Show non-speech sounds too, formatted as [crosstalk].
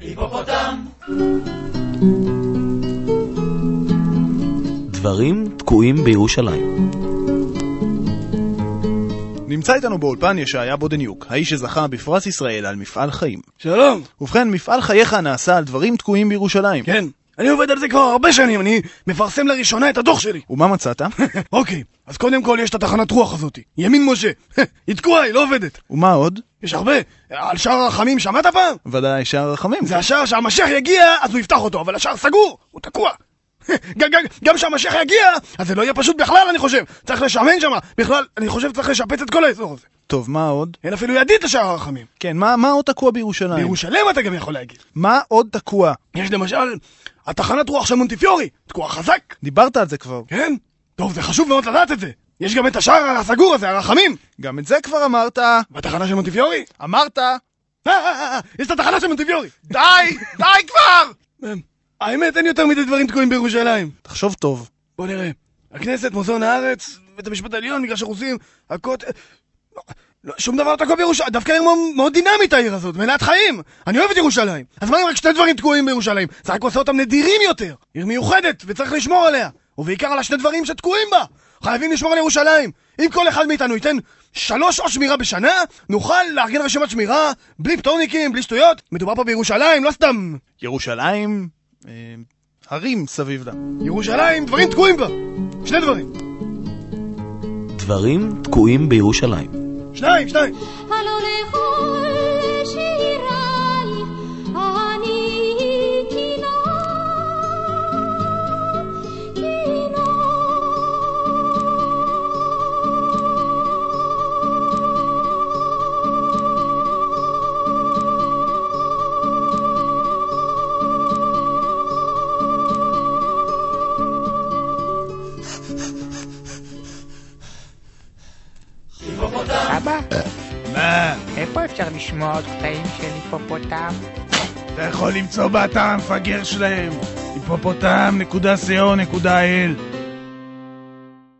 היפופוטם! דברים תקועים בירושלים. נמצא איתנו באולפן ישעיה בודניוק, האיש שזכה בפרס ישראל על מפעל חיים. שלום. ובכן, מפעל חייך נעשה על דברים תקועים בירושלים. כן, אני עובד על זה כבר הרבה שנים, אני מפרסם לראשונה את הדוח שלי. ומה מצאת? [laughs] אוקיי, אז קודם כל יש את התחנת רוח הזאת, ימין משה. [laughs] היא תקועה, היא לא עובדת. ומה עוד? יש הרבה. על שער הרחמים שמעת פעם? ודאי שער הרחמים. זה השער שהמשיח יגיע, אז הוא יפתח אותו, אבל השער סגור, הוא תקוע. [laughs] גם- גם- גם כשהמשיח יגיע, אז זה לא יהיה פשוט בכלל, אני חושב. צריך לשמן שם. בכלל, אני חושב שצריך לשפץ את כל האזור הזה. טוב, מה עוד? אין אפילו ידית לשער הרחמים. כן, מה, מה עוד תקוע בירושלים? בירושלים אתה גם יכול להגיד. מה עוד תקוע? יש למשל, התחנת רוח של מונטיפיורי, תקוע חזק. דיברת על זה כבר. כן? טוב, זה חשוב מאוד לדעת את זה. יש גם את השער הסגור הזה, הרחמים. גם את זה כבר אמרת. בתחנה של מונטיפיורי? אמרת. אה, אה, אה, יש את התחנה של מונטיפיורי. די! די כבר! אמ, האמת, אין יותר מדי דברים תקועים בירושלים. תחשוב טוב. בוא נראה. הכנסת, מוזיאון הארץ, בית המשפט העליון, מגרש הרוסים, הכותל... לא, לא, שום דבר לא תקוע בירושלים, דווקא עיר מאוד- מאוד דינמית העיר הזאת, מלאת חיים. אני אוהב את ירושלים. אז מה אם רק שני דברים תקועים בירושלים? זה רק עושה אותם נדירים יותר. עיר מיוחדת, וצריך לשמור עליה. ובעיקר על השני דברים שתקועים בה. חייבים לשמור על ירושלים. אם כל אחד מאיתנו ייתן שלוש שעות שמירה בשנה, נוכל לארגן רשימת שמירה, בלי פטורניקים, בלי שטויות. מדובר פה בירושלים, לא סתם. ירושלים, הרים סביב לה. ירושלים, דברים תקועים בה. שני דברים. דברים תקועים בירושלים. שניים, שניים. אבא, מה? איפה אפשר לשמוע עוד קטעים של היפופוטם? אתה יכול למצוא באתר המפגר שלהם, היפופוטם.co.il